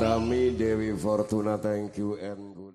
Tami. Utami Dewi Fortuna, thank you and